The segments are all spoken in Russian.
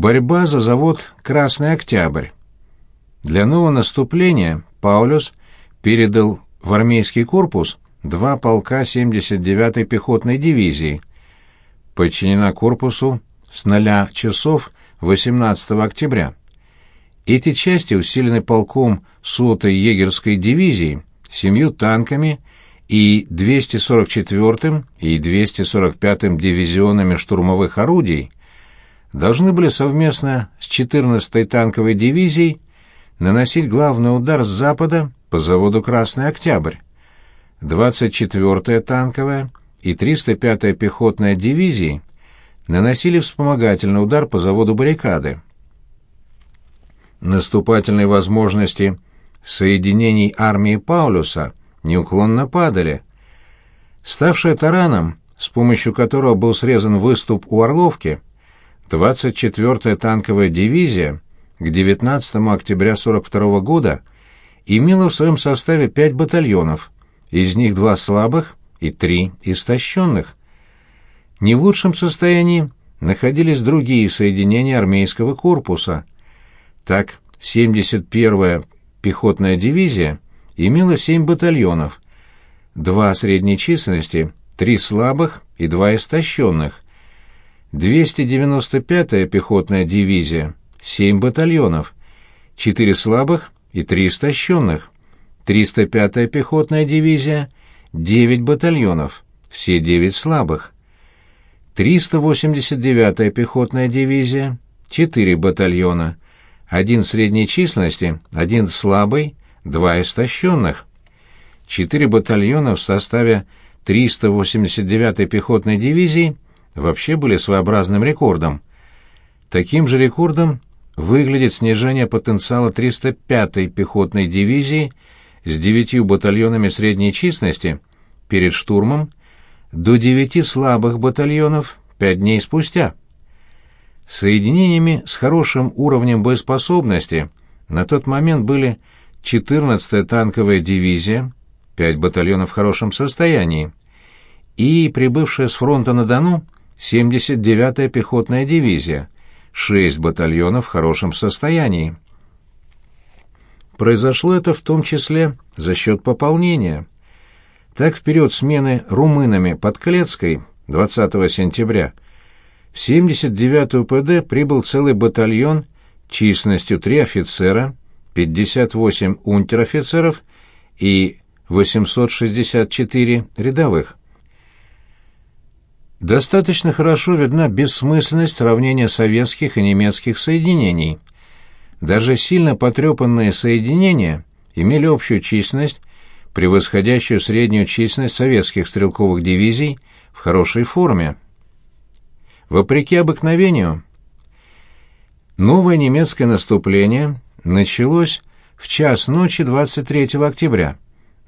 Борьба за завод «Красный Октябрь». Для нового наступления Паулюс передал в армейский корпус два полка 79-й пехотной дивизии. Подчинена корпусу с 0 часов 18 октября. Эти части усилены полком 100-й егерской дивизии, семью танками и 244-м и 245-м дивизионами штурмовых орудий, должны были совместно с 14-й танковой дивизией наносить главный удар с запада по заводу «Красный Октябрь». 24-я танковая и 305-я пехотная дивизии наносили вспомогательный удар по заводу «Баррикады». Наступательные возможности соединений армии Паулюса неуклонно падали. Ставшая тараном, с помощью которого был срезан выступ у Орловки, 24-я танковая дивизия к 19 октября 42 года имела в своем составе пять батальонов, из них два слабых и три истощенных. Не в лучшем состоянии находились другие соединения армейского корпуса. Так, 71-я пехотная дивизия имела семь батальонов, два средней численности, три слабых и два истощенных. 295-я пехотная дивизия – семь батальонов, четыре слабых и три истощенных. 305-я пехотная дивизия – девять батальонов, все девять слабых. 389-я пехотная дивизия – четыре батальона, один средней численности, один слабый, два истощенных. Четыре батальона в составе 389-й пехотной дивизии вообще были своеобразным рекордом. Таким же рекордом выглядит снижение потенциала 305-й пехотной дивизии с девятью батальонами средней численности перед штурмом до девяти слабых батальонов пять дней спустя. Соединениями с хорошим уровнем боеспособности на тот момент были 14-я танковая дивизия, 5 батальонов в хорошем состоянии, и прибывшая с фронта на Дону 79-я пехотная дивизия, 6 батальонов в хорошем состоянии. Произошло это в том числе за счет пополнения. Так в период смены румынами под Клецкой 20 сентября в 79-ю ПД прибыл целый батальон численностью 3 офицера, 58 унтер-офицеров и 864 рядовых. Достаточно хорошо видна бессмысленность сравнения советских и немецких соединений. Даже сильно потрепанные соединения имели общую численность, превосходящую среднюю численность советских стрелковых дивизий в хорошей форме. Вопреки обыкновению, новое немецкое наступление началось в час ночи 23 октября.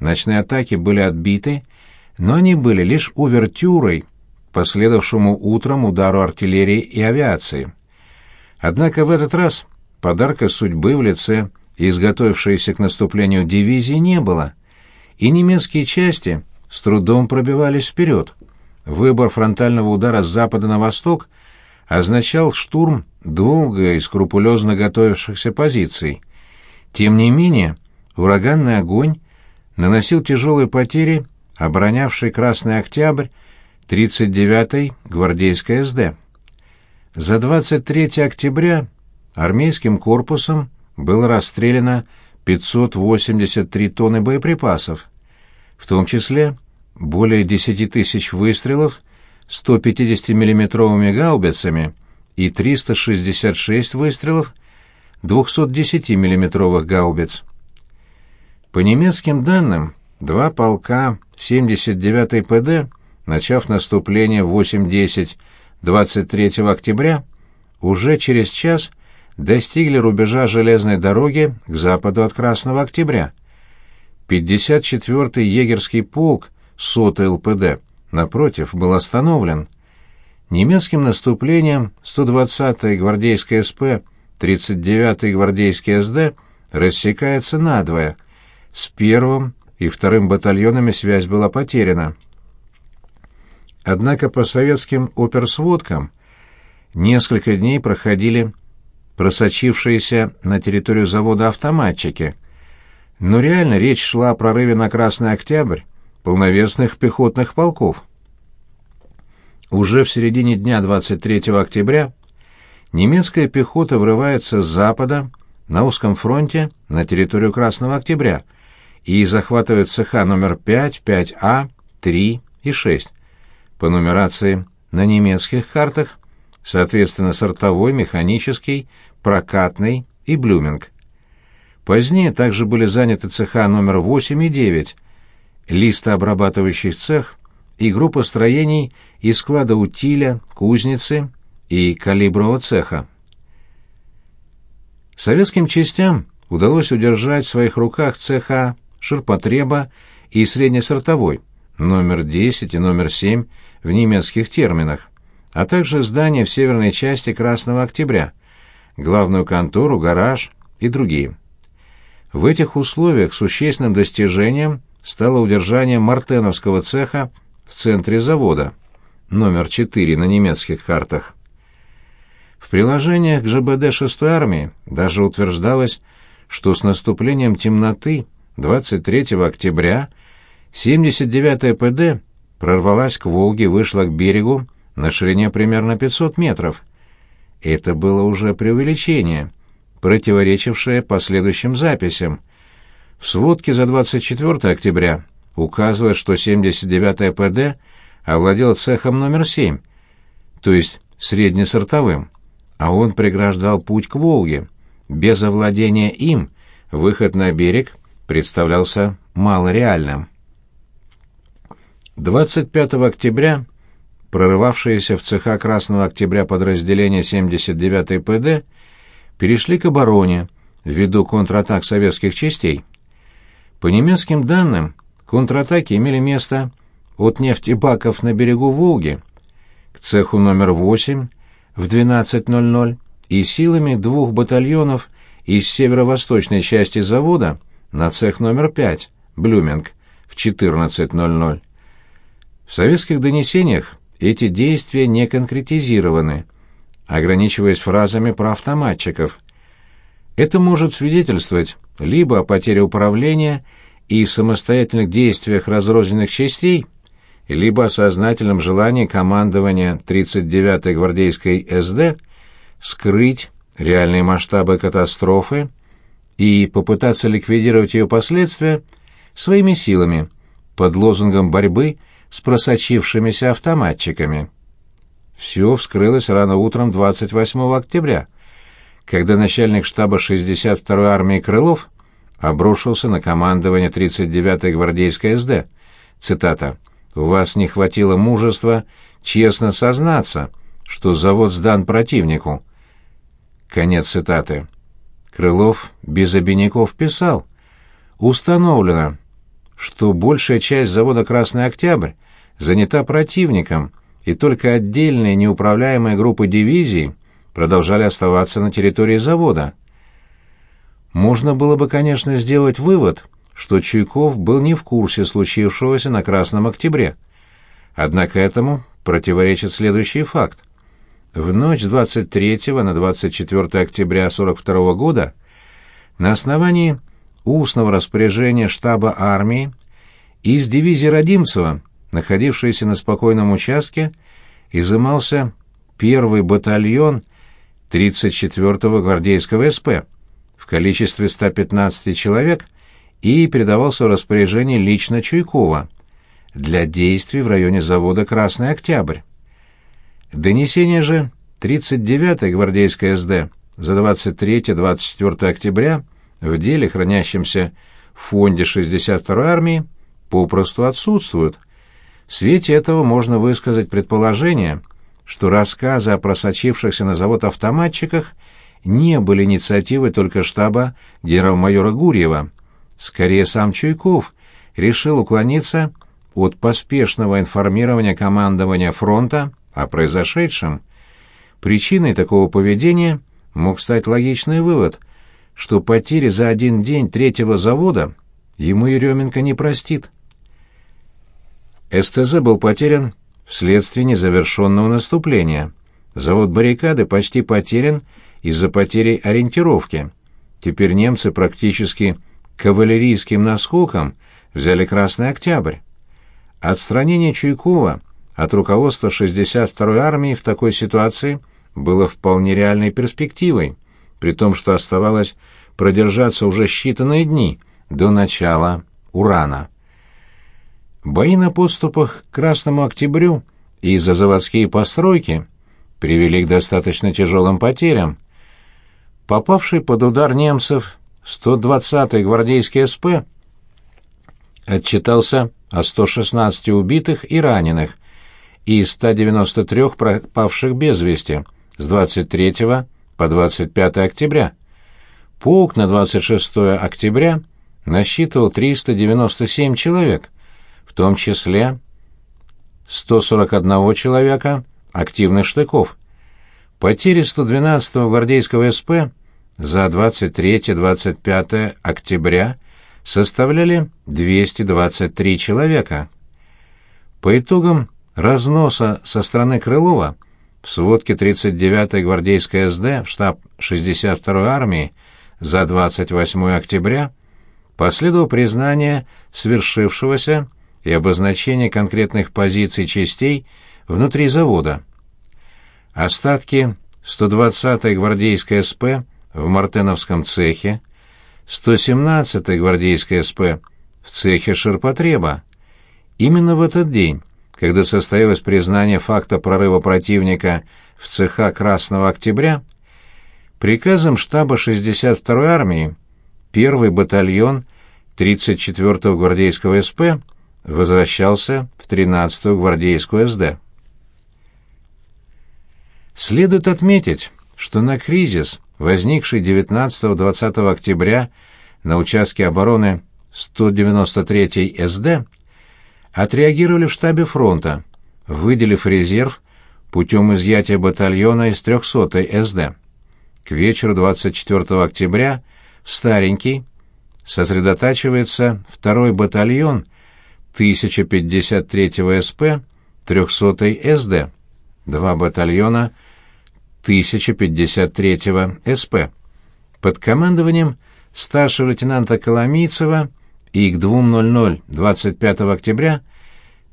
Ночные атаки были отбиты, но они были лишь увертюрой, последовавшему утром удару артиллерии и авиации. Однако в этот раз подарка судьбы в лице изготовившейся к наступлению дивизии не было, и немецкие части с трудом пробивались вперед. Выбор фронтального удара с запада на восток означал штурм долго и скрупулезно готовившихся позиций. Тем не менее, ураганный огонь наносил тяжелые потери оборонявший Красный Октябрь 39-й гвардейской СД. За 23 октября армейским корпусом было расстреляно 583 тонны боеприпасов, в том числе более 10 тысяч выстрелов 150 миллиметровыми гаубицами и 366 выстрелов 210 миллиметровых гаубиц. По немецким данным, два полка 79-й ПД, начав наступление в 8.10 23 октября, уже через час достигли рубежа железной дороги к западу от Красного Октября. 54-й егерский полк 100-й ЛПД, напротив, был остановлен. Немецким наступлением 120-й гвардейской СП, 39-й гвардейский СД рассекается надвое. С первым и вторым батальонами связь была потеряна. Однако по советским оперсводкам несколько дней проходили просочившиеся на территорию завода автоматчики. Но реально речь шла о прорыве на Красный Октябрь полновесных пехотных полков. Уже в середине дня 23 октября немецкая пехота врывается с запада на узком фронте на территорию Красного Октября и захватывает цеха номер 5, 5А, 3 и 6. По нумерации на немецких картах, соответственно, сортовой, механический, прокатный и блюминг. Позднее также были заняты цеха номер 8 и 9, листообрабатывающий цех и группа строений из склада утиля, кузницы и калибрового цеха. Советским частям удалось удержать в своих руках цеха ширпотреба и среднесортовой, номер 10 и номер 7 в немецких терминах, а также здания в северной части Красного Октября, главную контору, гараж и другие. В этих условиях существенным достижением стало удержание Мартеновского цеха в центре завода, номер 4 на немецких картах. В приложениях к ЖБД 6-й армии даже утверждалось, что с наступлением темноты 23 октября 79-я ПД прорвалась к Волге вышла к берегу на ширине примерно 500 метров. Это было уже преувеличение, противоречившее последующим записям. В сводке за 24 октября указывает, что 79-я ПД овладела цехом номер 7, то есть среднесортовым, а он преграждал путь к Волге. Без овладения им выход на берег представлялся малореальным. 25 октября прорывавшиеся в цеха Красного Октября подразделения 79-й ПД перешли к обороне ввиду контратак советских частей. По немецким данным, контратаки имели место от нефтебаков на берегу Волги к цеху номер 8 в 12.00 и силами двух батальонов из северо-восточной части завода на цех номер 5, Блюминг, в 14.00. В советских донесениях эти действия не конкретизированы, ограничиваясь фразами про автоматчиков. Это может свидетельствовать либо о потере управления и самостоятельных действиях разрозненных частей, либо о сознательном желании командования 39-й гвардейской СД скрыть реальные масштабы катастрофы и попытаться ликвидировать ее последствия своими силами под лозунгом борьбы с просочившимися автоматчиками. Все вскрылось рано утром 28 октября, когда начальник штаба 62-й армии Крылов обрушился на командование 39-й гвардейской СД. Цитата. «У вас не хватило мужества честно сознаться, что завод сдан противнику». Конец цитаты. Крылов без обиняков писал. «Установлено, что большая часть завода «Красный Октябрь» занята противником, и только отдельные неуправляемые группы дивизий продолжали оставаться на территории завода. Можно было бы, конечно, сделать вывод, что Чуйков был не в курсе случившегося на Красном Октябре. Однако этому противоречит следующий факт. В ночь с 23 на 24 октября 42 года на основании устного распоряжения штаба армии из дивизии Родимцева, находившейся на спокойном участке, изымался первый батальон 34-го гвардейского СП в количестве 115 человек и передавался в распоряжение лично Чуйкова для действий в районе завода «Красный Октябрь». Донесение же 39-й гвардейской СД за 23-24 октября в деле, хранящемся в фонде 62-й армии, попросту отсутствуют. В свете этого можно высказать предположение, что рассказы о просочившихся на завод автоматчиках не были инициативой только штаба генерал-майора Гурьева. Скорее, сам Чуйков решил уклониться от поспешного информирования командования фронта о произошедшем. Причиной такого поведения мог стать логичный вывод – что потери за один день третьего завода ему Еременко не простит. СТЗ был потерян вследствие незавершенного наступления. Завод «Баррикады» почти потерян из-за потери ориентировки. Теперь немцы практически кавалерийским наскоком взяли Красный Октябрь. Отстранение Чуйкова от руководства 62-й армии в такой ситуации было вполне реальной перспективой, при том, что оставалось продержаться уже считанные дни до начала урана. Бои на подступах к Красному Октябрю и за заводские постройки привели к достаточно тяжелым потерям. Попавший под удар немцев 120-й гвардейский СП отчитался о 116 убитых и раненых и 193 пропавших без вести с 23 по 25 октября. Полк на 26 октября насчитывал 397 человек, в том числе 141 человека активных штыков. Потери 112-го гвардейского СП за 23-25 октября составляли 223 человека. По итогам разноса со стороны Крылова в сводке 39-й гвардейской СД в штаб 62-й армии за 28 октября последовало признание свершившегося и обозначение конкретных позиций частей внутри завода. Остатки 120-й гвардейской СП в Мартеновском цехе, 117-й гвардейской СП в цехе ширпотреба. Именно в этот день, когда состоялось признание факта прорыва противника в цеха Красного Октября, приказом штаба 62-й армии 1-й батальон 34-го гвардейского СП возвращался в 13-ю гвардейскую СД. Следует отметить, что на кризис, возникший 19-20 октября на участке обороны 193-й СД, отреагировали в штабе фронта, выделив резерв путем изъятия батальона из 300-й СД. К вечеру 24 октября Старенький сосредотачивается второй батальон 1053 СП 300 СД, два батальона 1053 СП под командованием старшего лейтенанта Коломийцева и к 2.00 25 октября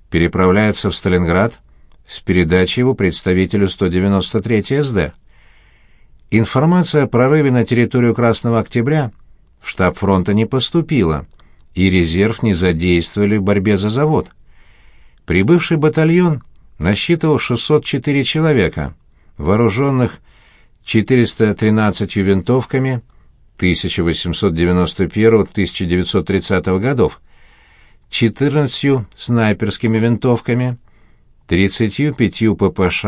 переправляется в Сталинград с передачей его представителю 193 СД. Информация о прорыве на территорию Красного Октября в штаб фронта не поступила – и резерв не задействовали в борьбе за завод. Прибывший батальон насчитывал 604 человека, вооруженных 413 винтовками 1891-1930 годов, 14 снайперскими винтовками, 35 ППШ,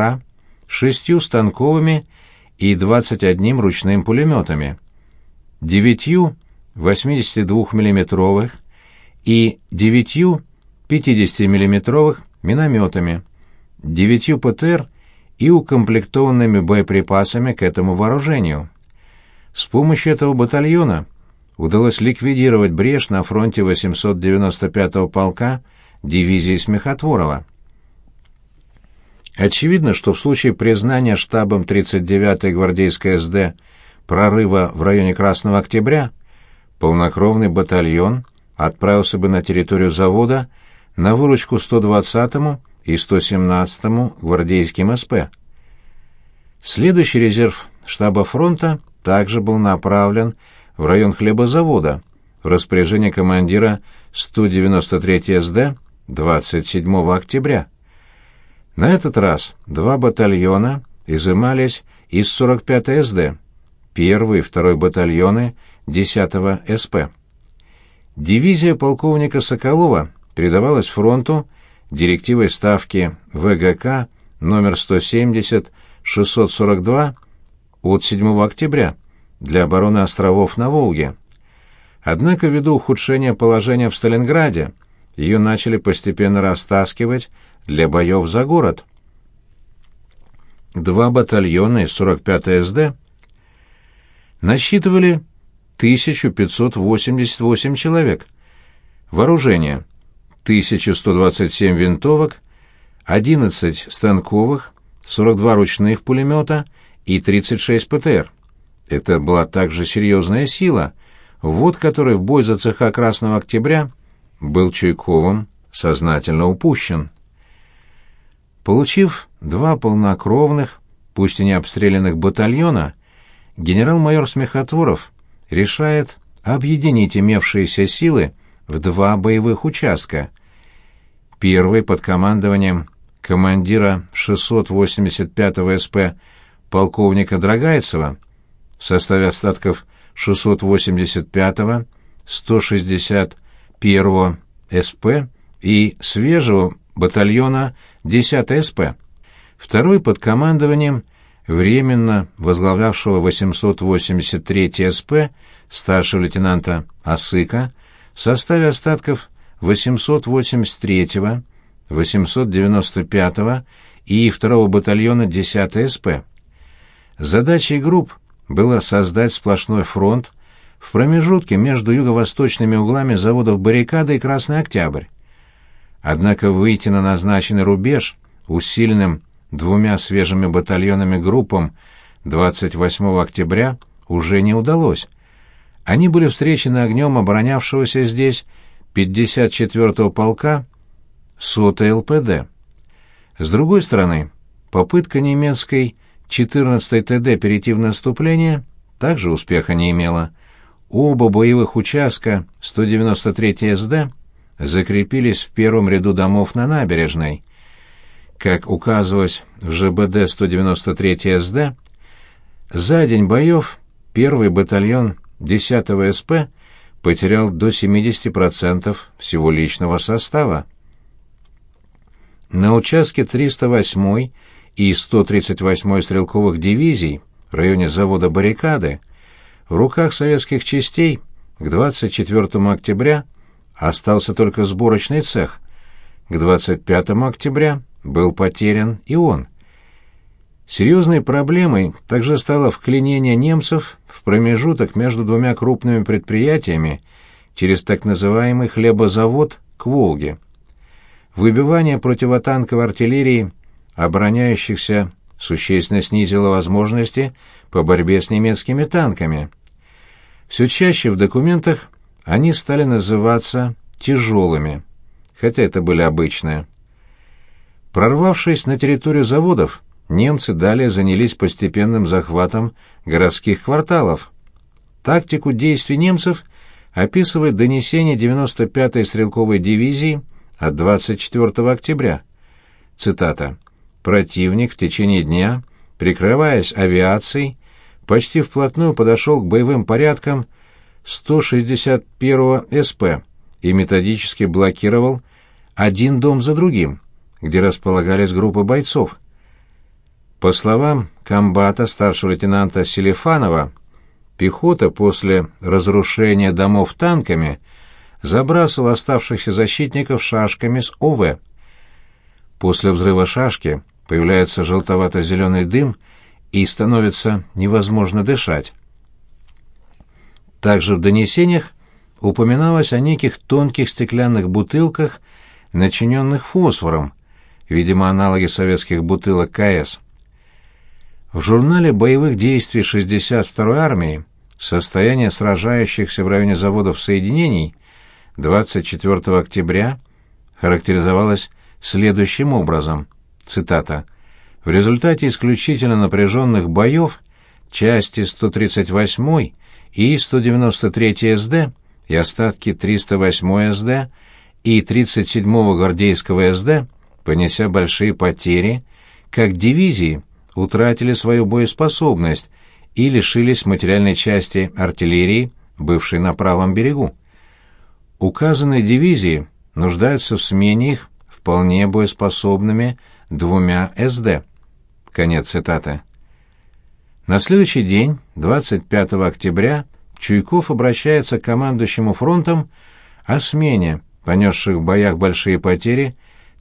6 станковыми и 21 ручным пулеметами, 9 82-мм и 9 50-мм минометами, 9 ПТР и укомплектованными боеприпасами к этому вооружению. С помощью этого батальона удалось ликвидировать брешь на фронте 895-го полка дивизии Смехотворова. Очевидно, что в случае признания штабом 39-й гвардейской СД прорыва в районе Красного Октября полнокровный батальон отправился бы на территорию завода на выручку 120-му и 117-му гвардейским СП. Следующий резерв штаба фронта также был направлен в район хлебозавода в распоряжение командира 193 СД 27 октября. На этот раз два батальона изымались из 45 СД, первый и второй батальоны 10-го СП. Дивизия полковника Соколова передавалась фронту директивой ставки ВГК номер 170-642 от 7 октября для обороны островов на Волге. Однако ввиду ухудшения положения в Сталинграде ее начали постепенно растаскивать для боев за город. Два батальона из 45 СД насчитывали 1588 человек. Вооружение. 1127 винтовок, 11 станковых, 42 ручных пулемета и 36 ПТР. это была также серьезная сила, вот который в бой за цеха Красного Октября был Чуйковым сознательно упущен. Получив два полнокровных, пусть и не обстрелянных батальона, генерал-майор Смехотворов решает объединить имевшиеся силы в два боевых участка. Первый под командованием командира 685-го СП полковника Драгайцева в составе остатков 685-го, 161-го СП и свежего батальона 10 СП. Второй под командованием временно возглавлявшего 883 СП старшего лейтенанта Осыка в составе остатков 883-го, 895-го и 2-го батальона 10 СП. Задачей групп было создать сплошной фронт в промежутке между юго-восточными углами заводов «Баррикада» и «Красный Октябрь». Однако выйти на назначенный рубеж усиленным двумя свежими батальонами группам 28 октября уже не удалось. Они были встречены огнем оборонявшегося здесь 54-го полка 100 ЛПД. С другой стороны, попытка немецкой 14-й ТД перейти в наступление также успеха не имела. Оба боевых участка 193 СД закрепились в первом ряду домов на набережной. Как указывалось в ЖБД 193 СД, за день боев первый батальон 10 СП потерял до 70% всего личного состава. На участке 308 и 138 стрелковых дивизий в районе завода «Баррикады» в руках советских частей к 24 октября остался только сборочный цех, к 25 октября был потерян и он. Серьезной проблемой также стало вклинение немцев в промежуток между двумя крупными предприятиями через так называемый хлебозавод к Волге. Выбивание противотанковой артиллерии обороняющихся существенно снизило возможности по борьбе с немецкими танками. Все чаще в документах они стали называться «тяжелыми», хотя это были обычные. Прорвавшись на территорию заводов, немцы далее занялись постепенным захватом городских кварталов. Тактику действий немцев описывает донесение 95-й стрелковой дивизии от 24 октября. Цитата. «Противник в течение дня, прикрываясь авиацией, почти вплотную подошел к боевым порядкам 161-го СП и методически блокировал один дом за другим, где располагались группы бойцов. По словам комбата старшего лейтенанта Селифанова, пехота после разрушения домов танками забрасывала оставшихся защитников шашками с ОВ. После взрыва шашки появляется желтовато-зеленый дым и становится невозможно дышать. Также в донесениях упоминалось о неких тонких стеклянных бутылках, начиненных фосфором, видимо, аналоги советских бутылок КС. В журнале боевых действий 62-й армии состояние сражающихся в районе заводов соединений 24 октября характеризовалось следующим образом. Цитата. «В результате исключительно напряженных боев части 138 и 193 СД и остатки 308 СД и 37-го гвардейского СД, понеся большие потери, как дивизии утратили свою боеспособность и лишились материальной части артиллерии, бывшей на правом берегу. Указанные дивизии нуждаются в смене их вполне боеспособными двумя СД. Конец цитаты. На следующий день, 25 октября, Чуйков обращается к командующему фронтом о смене, понесших в боях большие потери,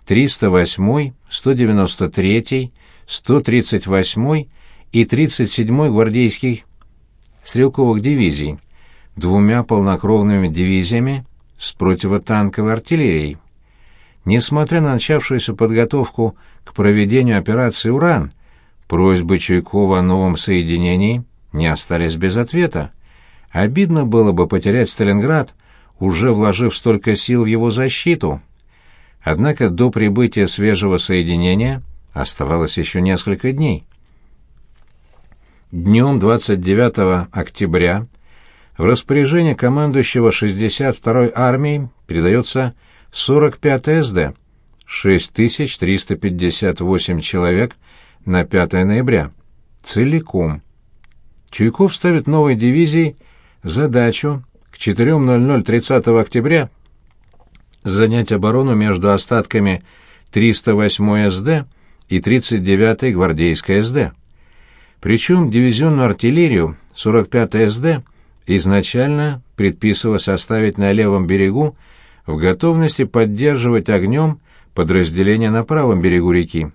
308-й, 193-й, 138-й и 37-й гвардейских стрелковых дивизий, двумя полнокровными дивизиями с противотанковой артиллерией. Несмотря на начавшуюся подготовку к проведению операции «Уран», просьбы Чуйкова о новом соединении не остались без ответа. Обидно было бы потерять Сталинград, уже вложив столько сил в его защиту. Однако до прибытия свежего соединения оставалось еще несколько дней. Днем 29 октября в распоряжение командующего 62-й армией передается 45-й СД, 6358 человек на 5 ноября. Целиком. Чуйков ставит новой дивизии задачу к 4.00 30 октября занять оборону между остатками 308 СД и 39-й гвардейской СД. Причем дивизионную артиллерию 45-й СД изначально предписывалось оставить на левом берегу в готовности поддерживать огнем подразделения на правом берегу реки.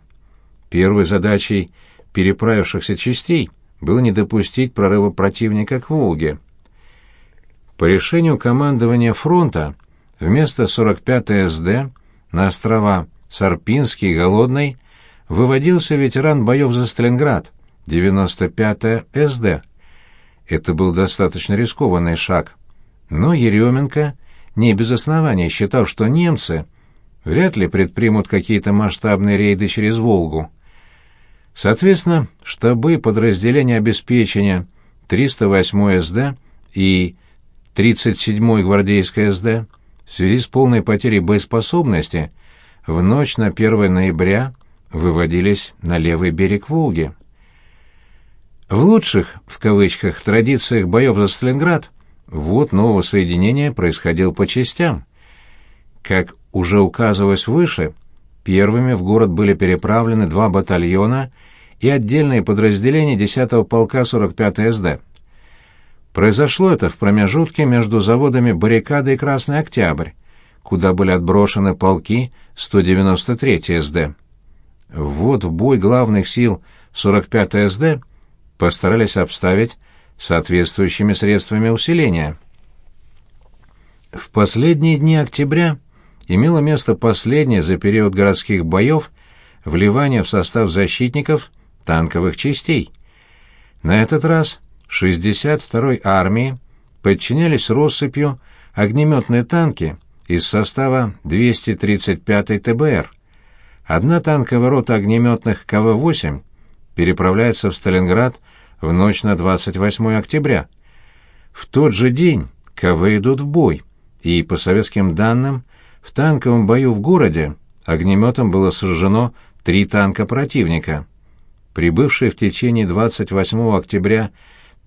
Первой задачей переправившихся частей было не допустить прорыва противника к Волге. По решению командования фронта вместо 45-й СД на острова Сарпинский и Голодный выводился ветеран боев за Сталинград, 95-я СД. Это был достаточно рискованный шаг. Но Еременко не без оснований считал, что немцы вряд ли предпримут какие-то масштабные рейды через Волгу. Соответственно, штабы подразделения обеспечения 308 СД и 37-й гвардейской СД в связи с полной потерей боеспособности в ночь на 1 ноября выводились на левый берег Волги. В лучших, в кавычках, традициях боев за Сталинград вот нового соединения происходило по частям. Как уже указывалось выше, первыми в город были переправлены два батальона и отдельные подразделения 10-го полка 45-й СД. Произошло это в промежутке между заводами «Баррикада» и «Красный Октябрь», куда были отброшены полки 193-й СД. Вот в бой главных сил 45-й СД постарались обставить соответствующими средствами усиления. В последние дни октября имело место последнее за период городских боев вливание в состав защитников танковых частей. На этот раз 62-й армии подчинялись россыпью огнеметные танки из состава 235-й ТБР. Одна танковая рота огнеметных КВ-8 переправляется в Сталинград в ночь на 28 октября. В тот же день КВ идут в бой, и, по советским данным, в танковом бою в городе огнеметом было сожжено три танка противника. Прибывшие в течение 28 октября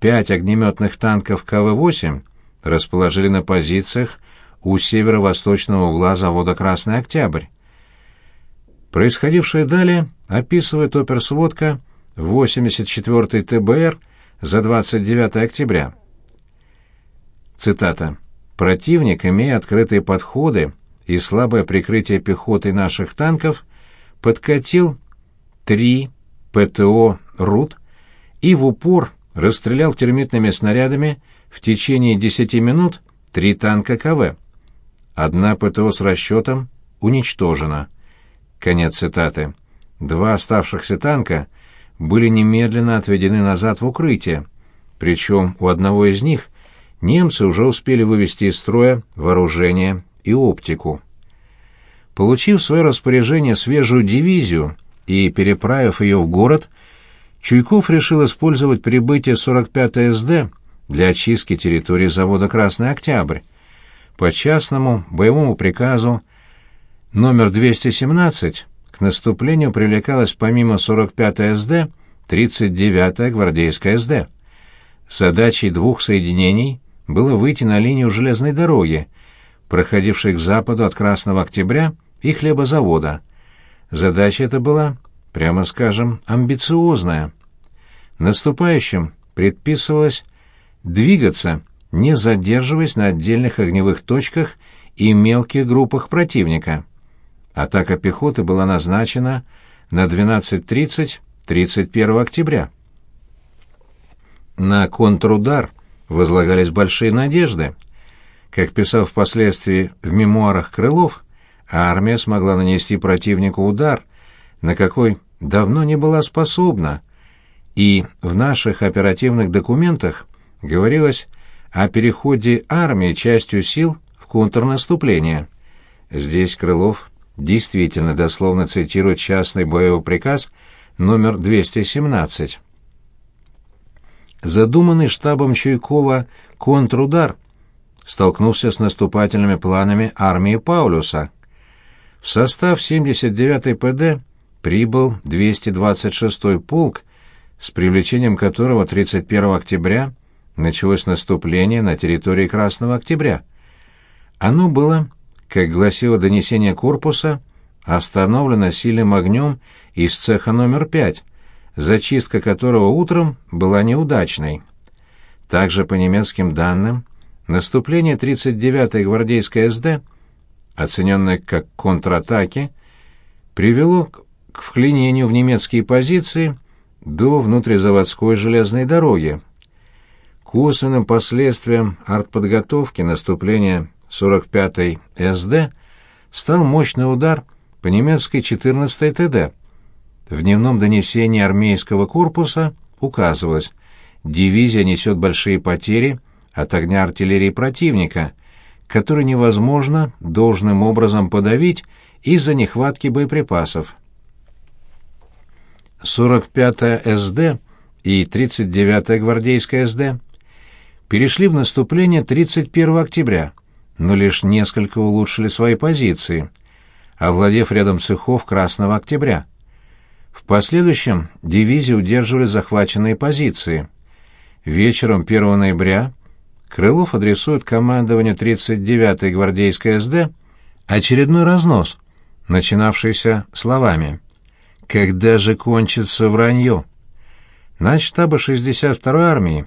пять огнеметных танков КВ-8 расположили на позициях у северо-восточного угла завода «Красный Октябрь». Происходившее далее описывает оперсводка 84-й ТБР за 29 октября. Цитата. «Противник, имея открытые подходы и слабое прикрытие пехоты наших танков, подкатил 3 ПТО «Рут» и в упор расстрелял термитными снарядами в течение 10 минут три танка КВ. Одна ПТО с расчетом уничтожена». Конец цитаты. Два оставшихся танка были немедленно отведены назад в укрытие, причем у одного из них немцы уже успели вывести из строя вооружение и оптику. Получив в свое распоряжение свежую дивизию и переправив ее в город, Чуйков решил использовать прибытие 45-й СД для очистки территории завода «Красный Октябрь». По частному боевому приказу номер 217 к наступлению привлекалась помимо 45-й СД 39-я гвардейская СД. Задачей двух соединений было выйти на линию железной дороги, проходившей к западу от Красного Октября и хлебозавода. Задача эта была, прямо скажем, амбициозная. Наступающим предписывалось двигаться, не задерживаясь на отдельных огневых точках и мелких группах противника. Атака пехоты была назначена на 12.30 31 октября. На контрудар возлагались большие надежды. Как писал впоследствии в мемуарах Крылов, армия смогла нанести противнику удар, на какой давно не была способна, и в наших оперативных документах говорилось о переходе армии частью сил в контрнаступление. Здесь Крылов действительно дословно цитирует частный боевой приказ номер 217. Задуманный штабом Чуйкова контрудар столкнулся с наступательными планами армии Паулюса. В состав 79-й ПД прибыл 226-й полк, с привлечением которого 31 октября началось наступление на территории Красного Октября. Оно было, как гласило донесение корпуса, остановлено сильным огнем из цеха номер 5, зачистка которого утром была неудачной. Также по немецким данным, наступление 39-й гвардейской СД, оцененное как контратаки, привело к вклинению в немецкие позиции до внутризаводской железной дороги. Косвенным последствием артподготовки наступления 45-й СД стал мощный удар по немецкой 14-й ТД. В дневном донесении армейского корпуса указывалось, дивизия несет большие потери от огня артиллерии противника, который невозможно должным образом подавить из-за нехватки боеприпасов. 45-я СД и 39-я гвардейская СД перешли в наступление 31 октября, но лишь несколько улучшили свои позиции, овладев рядом цехов Красного Октября. В последующем дивизии удерживали захваченные позиции. Вечером 1 ноября Крылов адресует командованию 39-й гвардейской СД очередной разнос, начинавшийся словами «Когда же кончится вранье?» штаба 62-й армии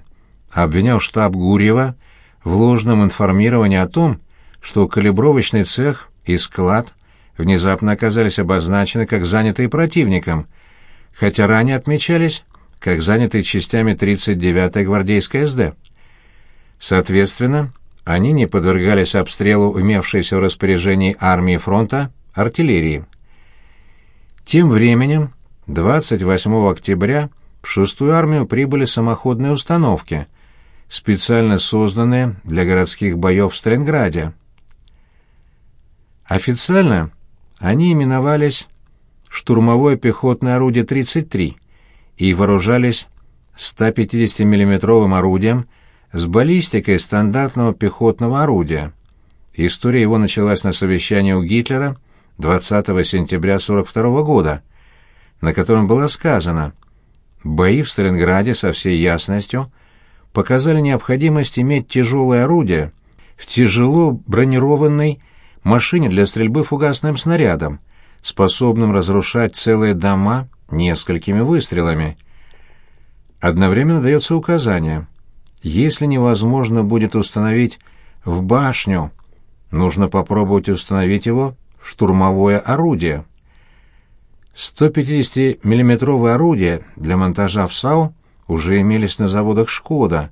обвинял штаб Гурьева в ложном информировании о том, что калибровочный цех и склад внезапно оказались обозначены как занятые противником, хотя ранее отмечались как занятые частями 39-й гвардейской СД. Соответственно, они не подвергались обстрелу имевшейся в распоряжении армии фронта артиллерии. Тем временем, 28 октября в шестую армию прибыли самоходные установки, специально созданные для городских боев в Сталинграде. Официально они именовались «Штурмовое пехотное орудие 33» и вооружались 150 миллиметровым орудием с баллистикой стандартного пехотного орудия. История его началась на совещании у Гитлера 20 сентября 1942 года, на котором было сказано «Бои в Сталинграде со всей ясностью показали необходимость иметь тяжелое орудие в тяжело бронированной машине для стрельбы фугасным снарядом, способным разрушать целые дома несколькими выстрелами. Одновременно дается указание, если невозможно будет установить в башню, нужно попробовать установить его в штурмовое орудие. 150 миллиметровые орудия для монтажа в САУ уже имелись на заводах «Шкода».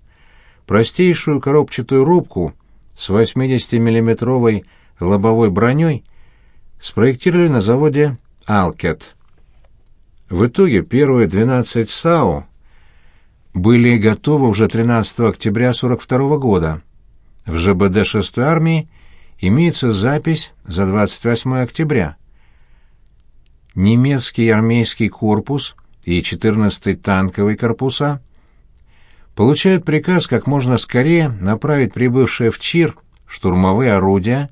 Простейшую коробчатую рубку с 80 миллиметровой лобовой броней спроектировали на заводе «Алкет». В итоге первые 12 САУ были готовы уже 13 октября 1942 года. В ЖБД 6-й армии имеется запись за 28 октября. Немецкий армейский корпус и 14-й танковый корпуса получают приказ как можно скорее направить прибывшие в ЧИР штурмовые орудия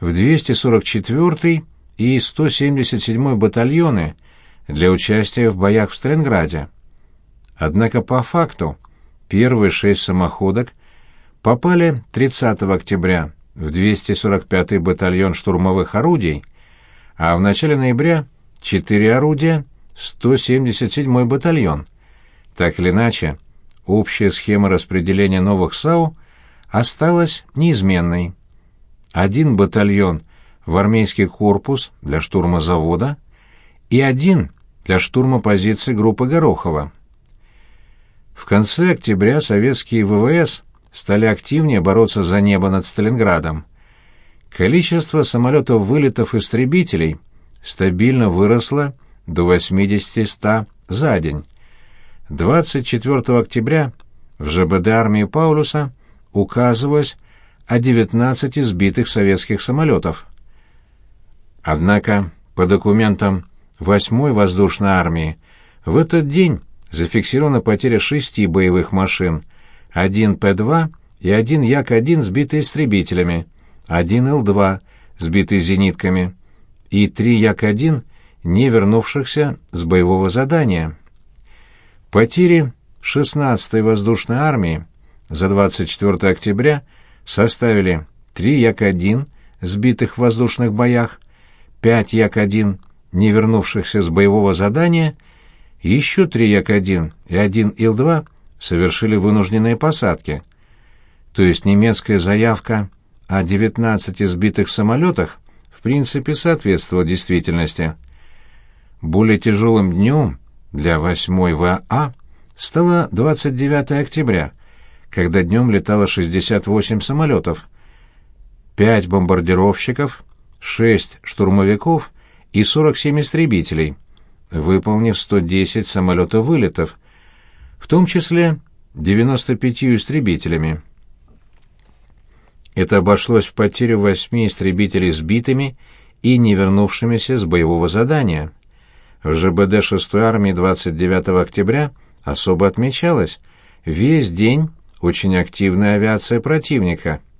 в 244-й и 177-й батальоны для участия в боях в Сталинграде. Однако по факту первые шесть самоходок попали 30 октября в 245-й батальон штурмовых орудий, а в начале ноября четыре орудия 177-й батальон. Так или иначе, общая схема распределения новых САУ осталась неизменной один батальон в армейский корпус для штурма завода и один для штурма позиций группы Горохова. В конце октября советские ВВС стали активнее бороться за небо над Сталинградом. Количество самолетов-вылетов истребителей стабильно выросло до 80-100 за день. 24 октября в ЖБД армии Паулюса указывалось о 19 сбитых советских самолетов. Однако, по документам 8-й воздушной армии, в этот день зафиксирована потеря шести боевых машин, один П-2 и один Як-1 сбитый истребителями, один Л-2 сбитый зенитками и три Як-1 не вернувшихся с боевого задания. Потери 16-й воздушной армии за 24 октября составили 3 Як-1 сбитых в воздушных боях, 5 Як-1 не вернувшихся с боевого задания, еще 3 Як-1 и 1 Ил-2 совершили вынужденные посадки. То есть немецкая заявка о 19 сбитых самолетах в принципе соответствовала действительности. Более тяжелым днем для 8 ВА стало 29 октября, когда днем летало 68 самолетов, 5 бомбардировщиков, 6 штурмовиков и 47 истребителей, выполнив 110 самолетов-вылетов, в том числе 95 истребителями. Это обошлось в потерю восьми истребителей сбитыми и не вернувшимися с боевого задания. В ЖБД 6-й армии 29 октября особо отмечалось. Весь день очень активная авиация противника –